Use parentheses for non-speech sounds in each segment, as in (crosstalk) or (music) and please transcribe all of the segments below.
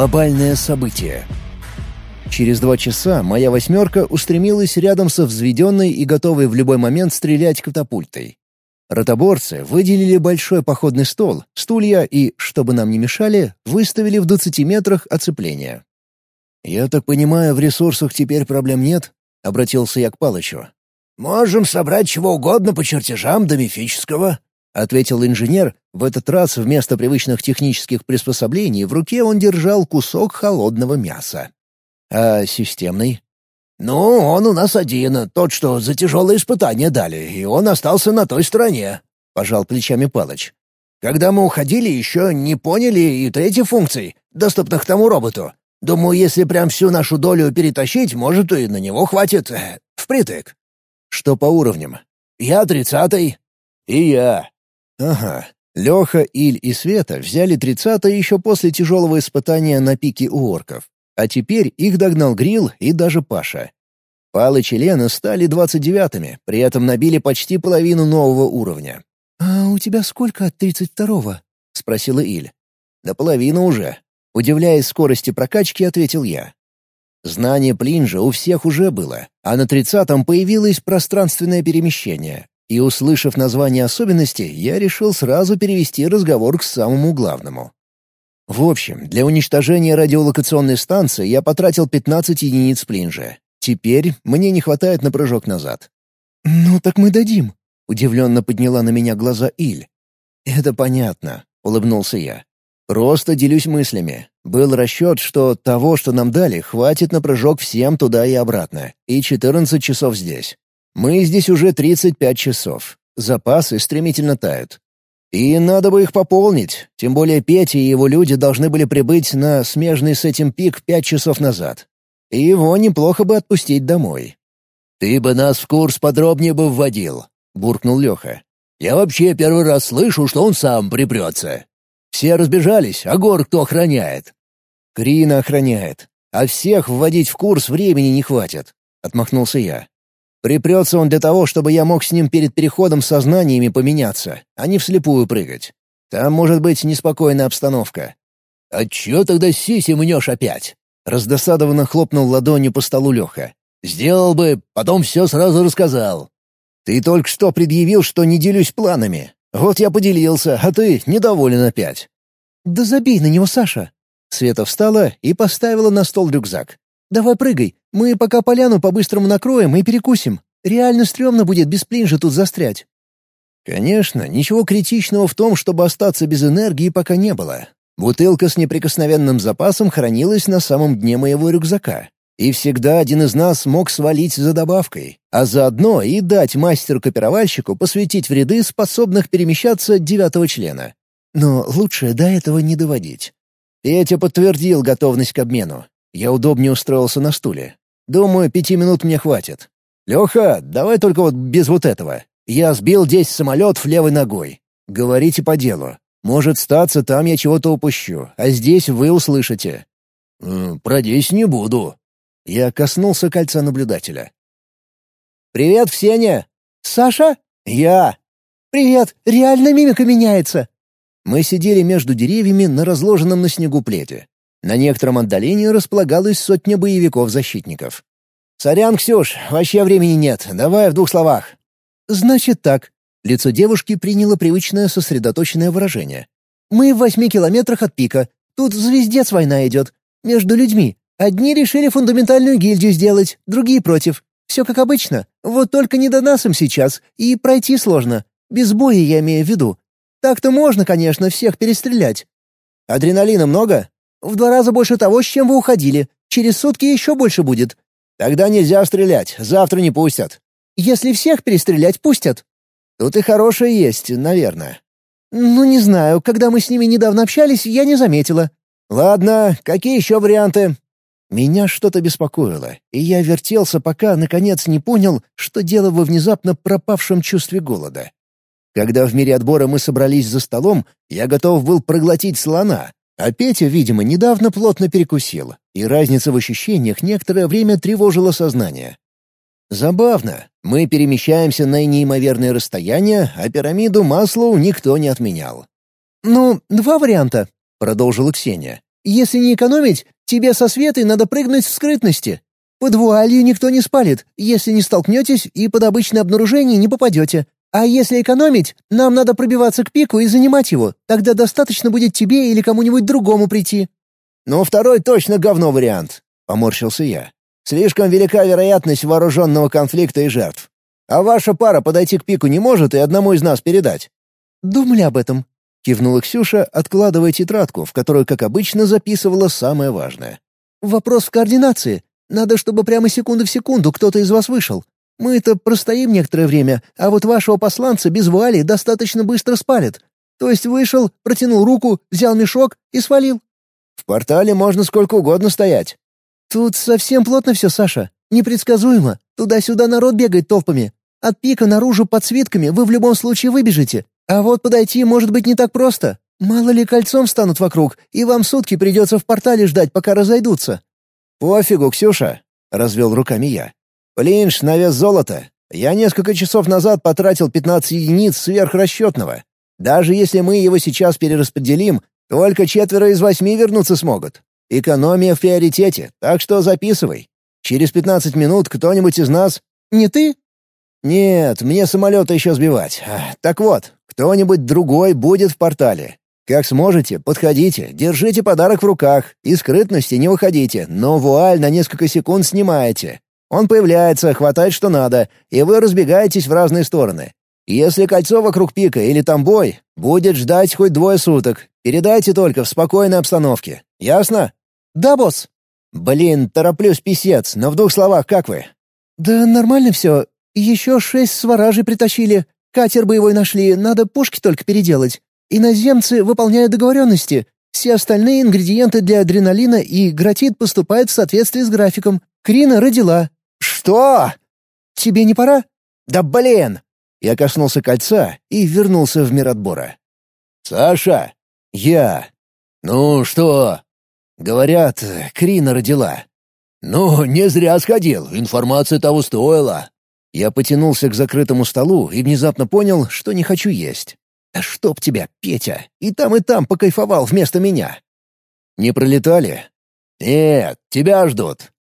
Глобальное событие. Через два часа моя «восьмерка» устремилась рядом со взведенной и готовой в любой момент стрелять катапультой. Ротоборцы выделили большой походный стол, стулья и, чтобы нам не мешали, выставили в 20 метрах оцепления. «Я так понимаю, в ресурсах теперь проблем нет?» — обратился я к Палычу. «Можем собрать чего угодно по чертежам до мифического», — ответил инженер. В этот раз вместо привычных технических приспособлений в руке он держал кусок холодного мяса. «А системный?» «Ну, он у нас один, тот, что за тяжелые испытания дали, и он остался на той стороне», — пожал плечами Палыч. «Когда мы уходили, еще не поняли и третьей функций, доступных тому роботу. Думаю, если прям всю нашу долю перетащить, может, и на него хватит э, впритык». «Что по уровням?» «Я тридцатый». «И я». «Ага. Леха, Иль и Света взяли тридцатый еще после тяжелого испытания на пике у орков. А теперь их догнал Грил и даже Паша. Палыч и Лена стали двадцать девятыми, при этом набили почти половину нового уровня. «А у тебя сколько от тридцать второго?» — спросила Иль. «До половины уже». Удивляясь скорости прокачки, ответил я. Знание Плинжа у всех уже было, а на тридцатом появилось пространственное перемещение. И, услышав название особенности, я решил сразу перевести разговор к самому главному. В общем, для уничтожения радиолокационной станции я потратил 15 единиц плинжа. Теперь мне не хватает на прыжок назад. «Ну так мы дадим», — удивленно подняла на меня глаза Иль. «Это понятно», — улыбнулся я. «Просто делюсь мыслями. Был расчет, что того, что нам дали, хватит на прыжок всем туда и обратно, и 14 часов здесь. Мы здесь уже 35 часов. Запасы стремительно тают. И надо бы их пополнить, тем более Петя и его люди должны были прибыть на смежный с этим пик пять часов назад. И его неплохо бы отпустить домой. «Ты бы нас в курс подробнее бы вводил», — буркнул Леха. «Я вообще первый раз слышу, что он сам припрется. Все разбежались, а гор кто охраняет?» «Крина охраняет. А всех вводить в курс времени не хватит», — отмахнулся я. Припрется он для того, чтобы я мог с ним перед переходом сознаниями поменяться, а не вслепую прыгать. Там может быть неспокойная обстановка. «А чё тогда сиси мнешь опять?» Раздосадованно хлопнул ладонью по столу Леха. «Сделал бы, потом все сразу рассказал». «Ты только что предъявил, что не делюсь планами. Вот я поделился, а ты недоволен опять». «Да забей на него, Саша». Света встала и поставила на стол рюкзак. «Давай прыгай. Мы пока поляну по-быстрому накроем и перекусим. Реально стрёмно будет без плинжа тут застрять». Конечно, ничего критичного в том, чтобы остаться без энергии, пока не было. Бутылка с неприкосновенным запасом хранилась на самом дне моего рюкзака. И всегда один из нас мог свалить за добавкой, а заодно и дать мастеру-копировальщику посвятить в ряды способных перемещаться девятого члена. Но лучше до этого не доводить. Петя подтвердил готовность к обмену. Я удобнее устроился на стуле. Думаю, пяти минут мне хватит. Леха, давай только вот без вот этого. Я сбил десять самолетов левой ногой. Говорите по делу. Может, статься там я чего-то упущу, а здесь вы услышите. «Про десять не буду». Я коснулся кольца наблюдателя. «Привет, Ксения!» «Саша?» «Я!» «Привет! Реально мимика меняется!» Мы сидели между деревьями на разложенном на снегу пледе. На некотором отдалении располагалась сотня боевиков-защитников. «Сорян, Ксюш, вообще времени нет. Давай в двух словах». «Значит так». Лицо девушки приняло привычное сосредоточенное выражение. «Мы в восьми километрах от пика. Тут звездец война идет. Между людьми. Одни решили фундаментальную гильдию сделать, другие против. Все как обычно. Вот только не до нас им сейчас, и пройти сложно. Без боя я имею в виду. Так-то можно, конечно, всех перестрелять». «Адреналина много?» В два раза больше того, с чем вы уходили. Через сутки еще больше будет. Тогда нельзя стрелять, завтра не пустят. Если всех перестрелять, пустят. Тут и хорошее есть, наверное. Ну, не знаю, когда мы с ними недавно общались, я не заметила. Ладно, какие еще варианты? Меня что-то беспокоило, и я вертелся, пока, наконец, не понял, что дело во внезапно пропавшем чувстве голода. Когда в мире отбора мы собрались за столом, я готов был проглотить слона, а Петя, видимо, недавно плотно перекусил, и разница в ощущениях некоторое время тревожила сознание. Забавно. Мы перемещаемся на неимоверные расстояния, а пирамиду Маслоу никто не отменял. «Ну, два варианта», — продолжила Ксения. Если не экономить, тебе со Светой надо прыгнуть в скрытности. Под вуалью никто не спалит, если не столкнетесь и под обычное обнаружение не попадете. А если экономить, нам надо пробиваться к пику и занимать его. Тогда достаточно будет тебе или кому-нибудь другому прийти». «Ну, второй точно говно вариант», — поморщился я. «Слишком велика вероятность вооруженного конфликта и жертв. А ваша пара подойти к пику не может и одному из нас передать». «Думали об этом», — кивнула Ксюша, откладывая тетрадку, в которую, как обычно, записывала самое важное. «Вопрос в координации. Надо, чтобы прямо секунду в секунду кто-то из вас вышел. Мы-то простоим некоторое время, а вот вашего посланца без вуали достаточно быстро спалят. То есть вышел, протянул руку, взял мешок и свалил. В портале можно сколько угодно стоять. Тут совсем плотно все, Саша. Непредсказуемо. Туда-сюда народ бегает толпами. От пика наружу под свитками вы в любом случае выбежите. А вот подойти может быть не так просто. Мало ли кольцом станут вокруг, и вам сутки придется в портале ждать, пока разойдутся. «Пофигу, Ксюша!» — развел руками я. Плинш на вес золота. Я несколько часов назад потратил 15 единиц сверхрасчетного. Даже если мы его сейчас перераспределим, только четверо из восьми вернуться смогут. Экономия в приоритете, так что записывай. Через 15 минут кто-нибудь из нас... Не ты? Нет, мне самолета еще сбивать. Так вот, кто-нибудь другой будет в портале. Как сможете, подходите, держите подарок в руках и скрытности не выходите, но вуаль на несколько секунд снимаете. Он появляется, хватает что надо, и вы разбегаетесь в разные стороны. Если кольцо вокруг пика или там бой, будет ждать хоть двое суток. Передайте только в спокойной обстановке. Ясно? Да, босс. Блин, тороплюсь, писец, но в двух словах как вы? Да нормально все. Еще шесть сваражей притащили. Катер боевой нашли, надо пушки только переделать. Иноземцы выполняют договоренности. Все остальные ингредиенты для адреналина и гратит поступают в соответствии с графиком. Крина родила. «Что?» «Тебе не пора?» «Да блин!» Я коснулся кольца и вернулся в мир отбора. «Саша!» «Я!» «Ну что?» «Говорят, Крина родила». «Ну, не зря сходил, информация того стоила». Я потянулся к закрытому столу и внезапно понял, что не хочу есть. «Да чтоб тебя, Петя! И там, и там покайфовал вместо меня!» «Не пролетали?» «Нет, тебя ждут».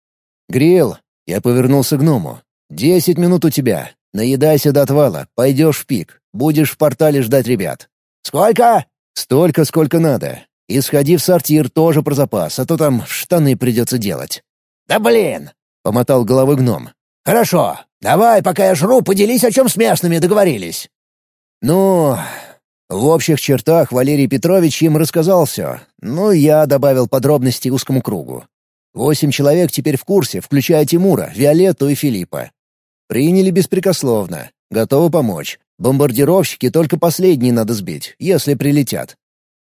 «Грил, я повернулся к гному. «Десять минут у тебя. Наедайся до отвала, пойдешь в пик. Будешь в портале ждать ребят». «Сколько?» «Столько, сколько надо. И сходи в сортир тоже про запас, а то там штаны придется делать». «Да блин!» — помотал головой гном. «Хорошо. Давай, пока я жру, поделись, о чем с местными договорились». «Ну, в общих чертах Валерий Петрович им рассказал все, но я добавил подробности узкому кругу. Восемь человек теперь в курсе, включая Тимура, Виолетту и Филиппа. Приняли беспрекословно. Готовы помочь. Бомбардировщики только последние надо сбить, если прилетят.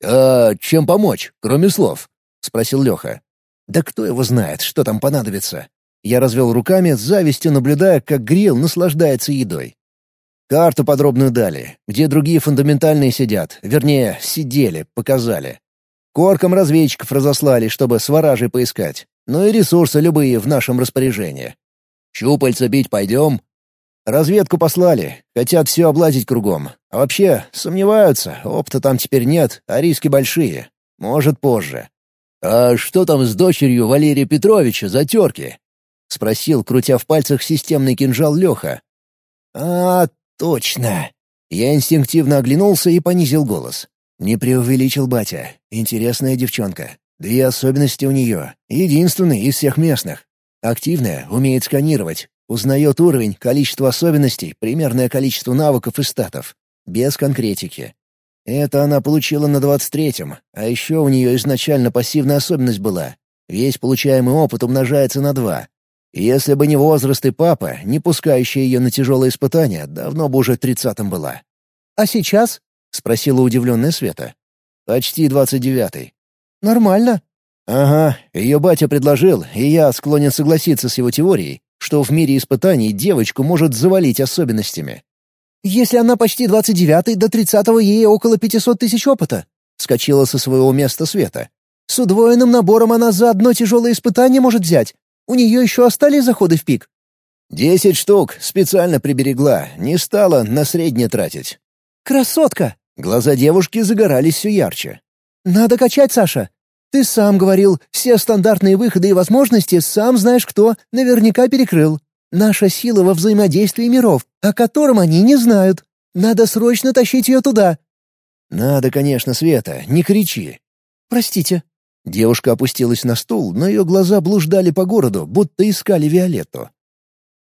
«А чем помочь, кроме слов?» — спросил Леха. «Да кто его знает, что там понадобится?» Я развел руками, с завистью наблюдая, как Грил наслаждается едой. Карту подробную дали, где другие фундаментальные сидят, вернее, сидели, показали. Коркам разведчиков разослали, чтобы сваражей поискать. Ну и ресурсы любые в нашем распоряжении. Щупальца бить пойдем? Разведку послали, хотят все облазить кругом. А вообще, сомневаются, опыта там теперь нет, а риски большие. Может, позже. «А что там с дочерью Валерия Петровича за терки?» — спросил, крутя в пальцах системный кинжал Леха. «А, точно!» Я инстинктивно оглянулся и понизил голос. Не преувеличил батя. Интересная девчонка. Две особенности у нее. Единственный из всех местных. Активная, умеет сканировать. Узнает уровень, количество особенностей, примерное количество навыков и статов. Без конкретики. Это она получила на двадцать третьем, а еще у нее изначально пассивная особенность была. Весь получаемый опыт умножается на два. Если бы не возраст и папа, не пускающий ее на тяжелые испытания, давно бы уже тридцатым была. «А сейчас?» — спросила удивленная Света. «Почти двадцать девятый». «Нормально». «Ага, ее батя предложил, и я склонен согласиться с его теорией, что в мире испытаний девочку может завалить особенностями». «Если она почти двадцать девятый, до тридцатого ей около пятисот тысяч опыта», — скочила со своего места Света. «С удвоенным набором она за одно тяжелое испытание может взять. У нее еще остались заходы в пик». «Десять штук специально приберегла, не стала на среднее тратить». «Красотка!» Глаза девушки загорались все ярче. «Надо качать, Саша. Ты сам говорил, все стандартные выходы и возможности сам знаешь кто, наверняка перекрыл. Наша сила во взаимодействии миров, о котором они не знают. Надо срочно тащить ее туда». «Надо, конечно, Света, не кричи». «Простите». Девушка опустилась на стул, но ее глаза блуждали по городу, будто искали Виолетту.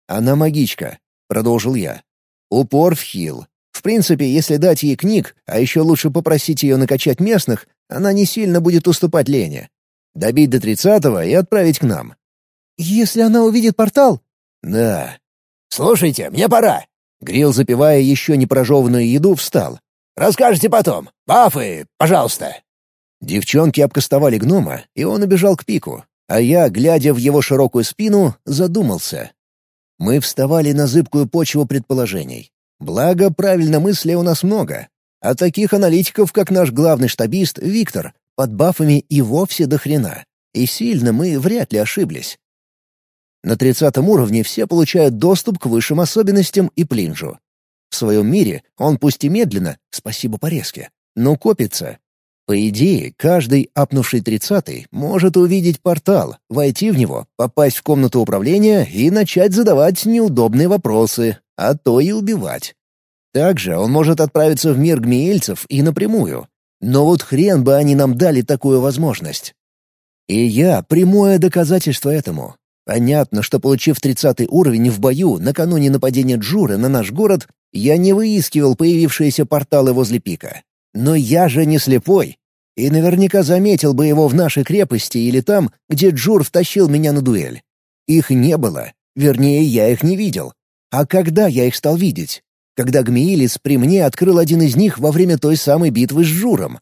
«Она магичка», — продолжил я. «Упор в хил. В принципе, если дать ей книг, а еще лучше попросить ее накачать местных, она не сильно будет уступать Лене. Добить до тридцатого и отправить к нам». «Если она увидит портал, «Да». «Слушайте, мне пора». Грил, запивая еще не прожеванную еду, встал. «Расскажете потом. Бафы, пожалуйста». Девчонки обкастовали гнома, и он убежал к пику, а я, глядя в его широкую спину, задумался. Мы вставали на зыбкую почву предположений. Благо, правильно мысли у нас много. А таких аналитиков, как наш главный штабист Виктор, под бафами и вовсе до хрена. И сильно мы вряд ли ошиблись. На тридцатом уровне все получают доступ к высшим особенностям и плинжу. В своем мире он пусть и медленно, спасибо порезке, но копится. По идее, каждый апнувший тридцатый может увидеть портал, войти в него, попасть в комнату управления и начать задавать неудобные вопросы, а то и убивать. Также он может отправиться в мир гмеильцев и напрямую. Но вот хрен бы они нам дали такую возможность. И я прямое доказательство этому. Понятно, что получив тридцатый уровень в бою накануне нападения Джуры на наш город, я не выискивал появившиеся порталы возле пика. Но я же не слепой. И наверняка заметил бы его в нашей крепости или там, где Джур втащил меня на дуэль. Их не было. Вернее, я их не видел. А когда я их стал видеть? Когда Гмеилис при мне открыл один из них во время той самой битвы с Журом.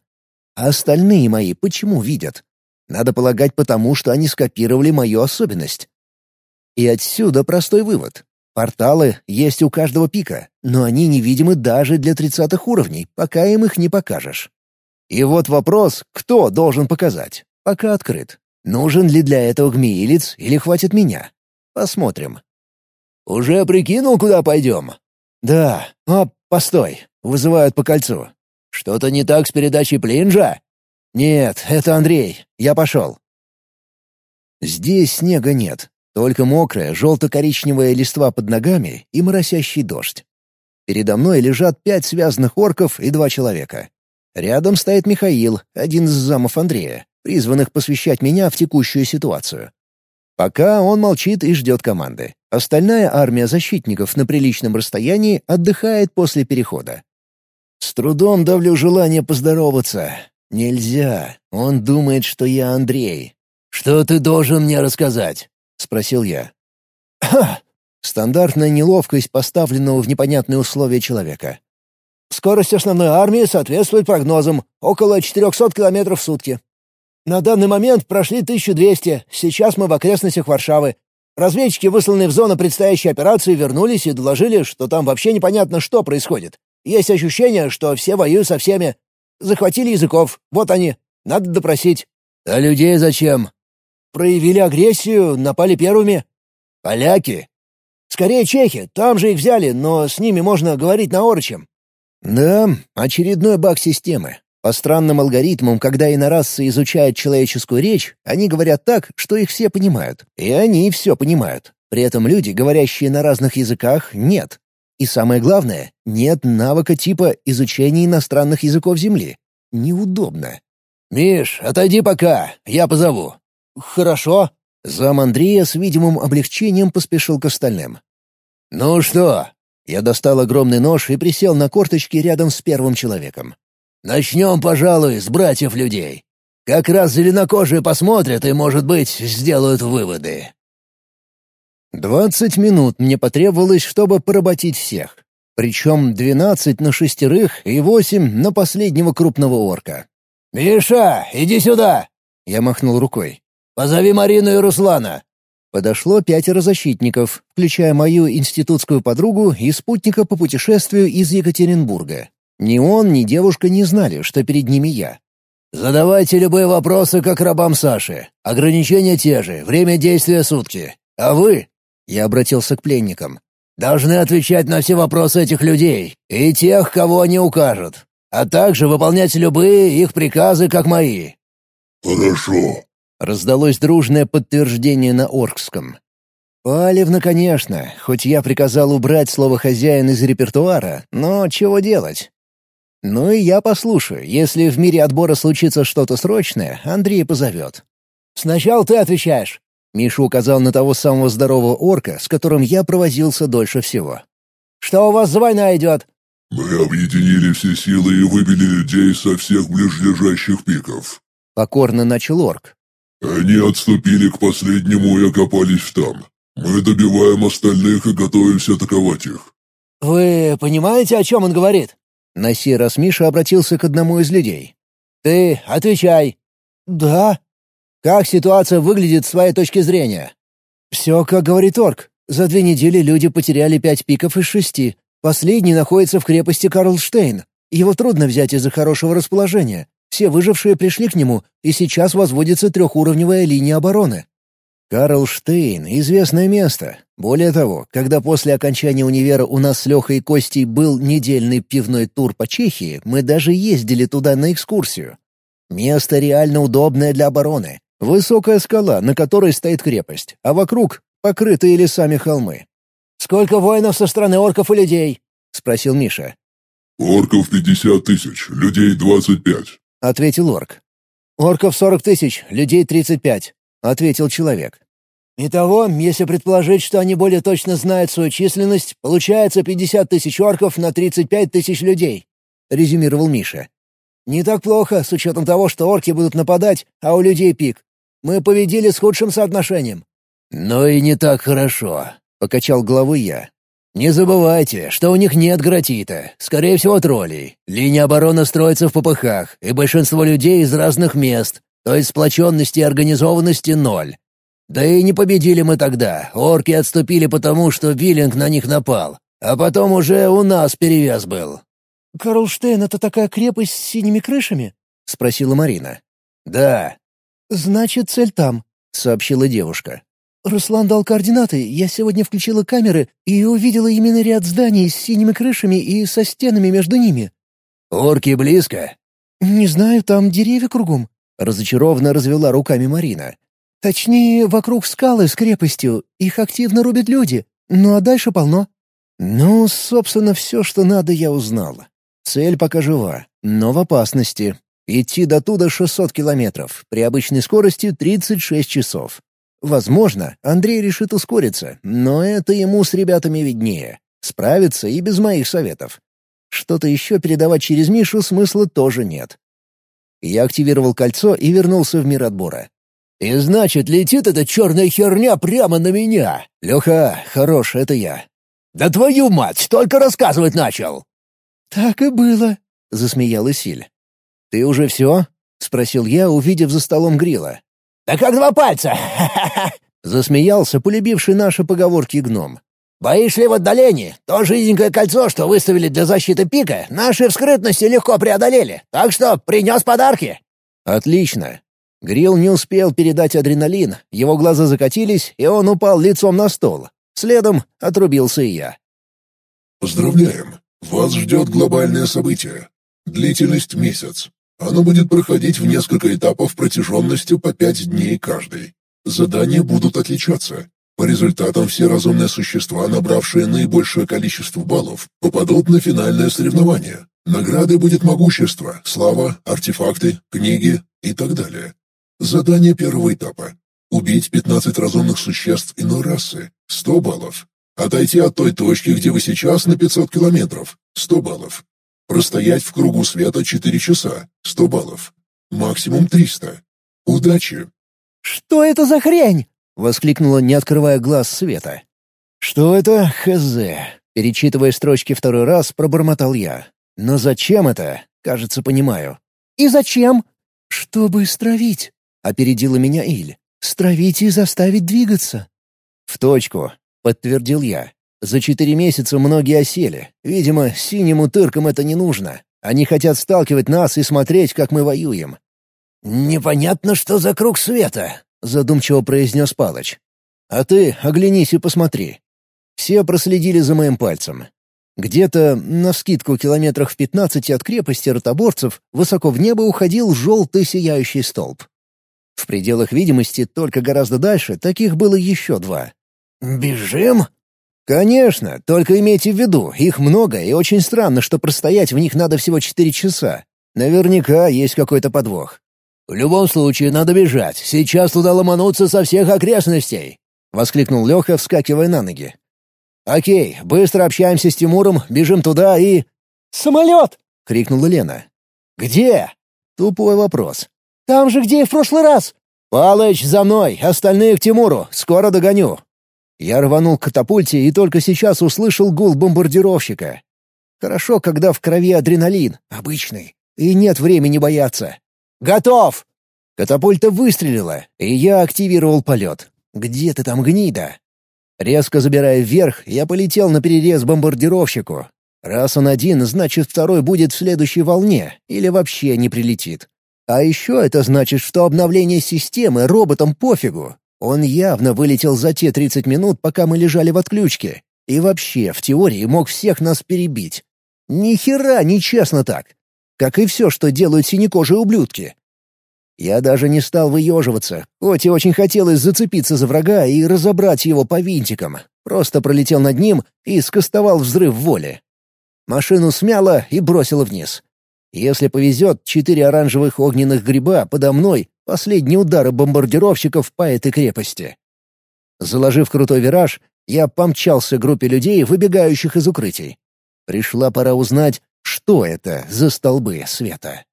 А остальные мои почему видят? Надо полагать потому, что они скопировали мою особенность. И отсюда простой вывод. Порталы есть у каждого пика, но они невидимы даже для тридцатых уровней, пока им их не покажешь. И вот вопрос, кто должен показать, пока открыт. Нужен ли для этого гмиилец или хватит меня? Посмотрим. «Уже прикинул, куда пойдем?» «Да. А, постой. Вызывают по кольцу». «Что-то не так с передачей Плинжа?» «Нет, это Андрей. Я пошел». Здесь снега нет, только мокрая, желто-коричневая листва под ногами и моросящий дождь. Передо мной лежат пять связанных орков и два человека. Рядом стоит Михаил, один из замов Андрея, призванных посвящать меня в текущую ситуацию. Пока он молчит и ждет команды. Остальная армия защитников на приличном расстоянии отдыхает после перехода. С трудом давлю желание поздороваться. Нельзя. Он думает, что я Андрей. «Что ты должен мне рассказать?» — спросил я. «Ха!» — стандартная неловкость поставленного в непонятные условия человека. «Скорость основной армии соответствует прогнозам — около 400 километров в сутки. На данный момент прошли 1200, сейчас мы в окрестностях Варшавы. Разведчики, высланные в зону предстоящей операции, вернулись и доложили, что там вообще непонятно, что происходит. Есть ощущение, что все воюют со всеми. Захватили языков, вот они, надо допросить». «А людей зачем?» Проявили агрессию, напали первыми. Поляки? Скорее чехи, там же их взяли, но с ними можно говорить на орочем. Да, очередной баг системы. По странным алгоритмам, когда инорасцы изучают человеческую речь, они говорят так, что их все понимают. И они все понимают. При этом люди, говорящие на разных языках, нет. И самое главное, нет навыка типа изучения иностранных языков Земли. Неудобно. «Миш, отойди пока, я позову». «Хорошо». Зам Андрея с видимым облегчением поспешил к остальным. «Ну что?» Я достал огромный нож и присел на корточки рядом с первым человеком. «Начнем, пожалуй, с братьев людей. Как раз зеленокожие посмотрят и, может быть, сделают выводы». Двадцать минут мне потребовалось, чтобы поработить всех. Причем двенадцать на шестерых и восемь на последнего крупного орка. «Миша, иди сюда!» Я махнул рукой. Позови Марину и Руслана». Подошло пятеро защитников, включая мою институтскую подругу и спутника по путешествию из Екатеринбурга. Ни он, ни девушка не знали, что перед ними я. «Задавайте любые вопросы, как рабам Саши. Ограничения те же, время действия сутки. А вы...» — я обратился к пленникам. «Должны отвечать на все вопросы этих людей и тех, кого они укажут, а также выполнять любые их приказы, как мои. «Хорошо», — раздалось дружное подтверждение на оркском. Палевно, конечно, хоть я приказал убрать слово «хозяин» из репертуара, но чего делать? Ну и я послушаю, если в мире отбора случится что-то срочное, Андрей позовет. «Сначала ты отвечаешь», — Миша указал на того самого здорового орка, с которым я провозился дольше всего. «Что у вас за война идет?» «Мы объединили все силы и выбили людей со всех ближайших пиков», — покорно начал орк. «Они отступили к последнему и окопались там. Мы добиваем остальных и готовимся атаковать их». «Вы понимаете, о чем он говорит?» На сей раз Миша обратился к одному из людей. «Ты отвечай». «Да». «Как ситуация выглядит с твоей точки зрения?» «Все, как говорит Орк. За две недели люди потеряли пять пиков из шести. Последний находится в крепости Карлштейн. Его трудно взять из-за хорошего расположения. Все выжившие пришли к нему, и сейчас возводится трехуровневая линия обороны. Карлштейн — известное место. Более того, когда после окончания универа у нас с Лехой и Костей был недельный пивной тур по Чехии, мы даже ездили туда на экскурсию. Место реально удобное для обороны. Высокая скала, на которой стоит крепость, а вокруг — покрытые лесами холмы. «Сколько воинов со стороны орков и людей?» — спросил Миша. «Орков пятьдесят тысяч, людей двадцать пять», — ответил орк. «Орков сорок тысяч, людей тридцать пять», — ответил человек. «Итого, если предположить, что они более точно знают свою численность, получается 50 тысяч орков на 35 тысяч людей», — резюмировал Миша. «Не так плохо, с учетом того, что орки будут нападать, а у людей пик. Мы победили с худшим соотношением». «Но и не так хорошо», — покачал головой я. «Не забывайте, что у них нет гратита, скорее всего, троллей. Линия обороны строится в попыхах, и большинство людей из разных мест, то есть сплоченности и организованности ноль. Да и не победили мы тогда. Орки отступили потому, что Виллинг на них напал. А потом уже у нас перевес был». «Карлштейн — это такая крепость с синими крышами?» — спросила Марина. «Да». «Значит, цель там», — сообщила девушка. «Руслан дал координаты, я сегодня включила камеры и увидела именно ряд зданий с синими крышами и со стенами между ними». «Орки близко?» «Не знаю, там деревья кругом», — разочарованно развела руками Марина. Точнее, вокруг скалы с крепостью. Их активно рубят люди. Ну а дальше полно. Ну, собственно, все, что надо, я узнал. Цель пока жива, но в опасности. Идти до туда 600 километров, при обычной скорости 36 часов. Возможно, Андрей решит ускориться, но это ему с ребятами виднее. Справится и без моих советов. Что-то еще передавать через Мишу смысла тоже нет. Я активировал кольцо и вернулся в мир отбора. И значит, летит эта черная херня прямо на меня. Леха, хорош, это я. Да твою мать, только рассказывать начал. Так и было, засмеялась Силь. Ты уже все? спросил я, увидев за столом грила. Да как два пальца! (laughs) Засмеялся полюбивший наши поговорки гном. Боишь ли в отдалении? То жиденькое кольцо, что выставили для защиты пика, наши вскрытности легко преодолели. Так что принес подарки. Отлично. Грил не успел передать адреналин, его глаза закатились, и он упал лицом на стол. Следом отрубился и я. «Поздравляем! Вас ждет глобальное событие. Длительность — месяц. Оно будет проходить в несколько этапов протяженностью по пять дней каждый. Задания будут отличаться. По результатам все разумные существа, набравшие наибольшее количество баллов, попадут на финальное соревнование. Наградой будет могущество, слава, артефакты, книги и так далее. Задание первого этапа. Убить 15 разумных существ иной расы. 100 баллов. Отойти от той точки, где вы сейчас, на 500 километров. 100 баллов. Простоять в кругу света 4 часа. 100 баллов. Максимум 300. Удачи! «Что это за хрень?» — воскликнула, не открывая глаз Света. «Что это? Хз!» Перечитывая строчки второй раз, пробормотал я. «Но зачем это? Кажется, понимаю». «И зачем?» «Чтобы стравить», — опередила меня Иль. «Стравить и заставить двигаться». «В точку», — подтвердил я. «За четыре месяца многие осели. Видимо, синим утыркам это не нужно. Они хотят сталкивать нас и смотреть, как мы воюем». «Непонятно, что за круг света», — задумчиво произнес Палыч. «А ты оглянись и посмотри». Все проследили за моим пальцем. Где-то, на вскидку километрах в пятнадцати от крепости ротоборцев, высоко в небо уходил желтый сияющий столб. В пределах видимости, только гораздо дальше, таких было еще два. «Бежим?» «Конечно, только имейте в виду, их много, и очень странно, что простоять в них надо всего четыре часа. Наверняка есть какой-то подвох». «В любом случае надо бежать. Сейчас туда ломануться со всех окрестностей!» — воскликнул Леха, вскакивая на ноги. «Окей, быстро общаемся с Тимуром, бежим туда и...» «Самолет!» — крикнула Лена. «Где?» — тупой вопрос. «Там же, где и в прошлый раз!» «Палыч, за мной! Остальные к Тимуру! Скоро догоню!» Я рванул к катапульте и только сейчас услышал гул бомбардировщика. Хорошо, когда в крови адреналин, обычный, и нет времени бояться. «Готов!» Катапульта выстрелила, и я активировал полет. «Где ты там, гнида?» Резко забирая вверх, я полетел на перерез бомбардировщику. Раз он один, значит, второй будет в следующей волне или вообще не прилетит. А еще это значит, что обновление системы роботам пофигу. Он явно вылетел за те 30 минут, пока мы лежали в отключке. И вообще, в теории, мог всех нас перебить. Ни хера нечестно так. Как и все, что делают синекожие ублюдки. Я даже не стал выеживаться, хоть и очень хотелось зацепиться за врага и разобрать его по винтикам. Просто пролетел над ним и скостовал взрыв воли. Машину смяло и бросило вниз. Если повезет, четыре оранжевых огненных гриба подо мной — последние удары бомбардировщиков по этой крепости. Заложив крутой вираж, я помчался группе людей, выбегающих из укрытий. Пришла пора узнать, что это за столбы света.